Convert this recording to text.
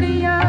छोड़िया